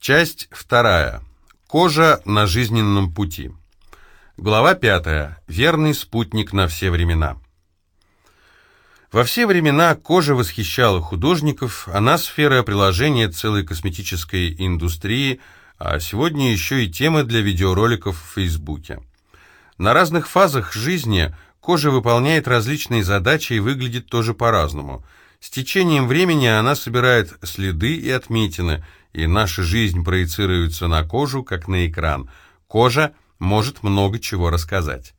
Часть вторая. Кожа на жизненном пути. Глава пятая. Верный спутник на все времена. Во все времена кожа восхищала художников, она сфера приложения целой косметической индустрии, а сегодня еще и тема для видеороликов в Фейсбуке. На разных фазах жизни кожа выполняет различные задачи и выглядит тоже по-разному. С течением времени она собирает следы и отметины – и наша жизнь проецируется на кожу, как на экран. Кожа может много чего рассказать.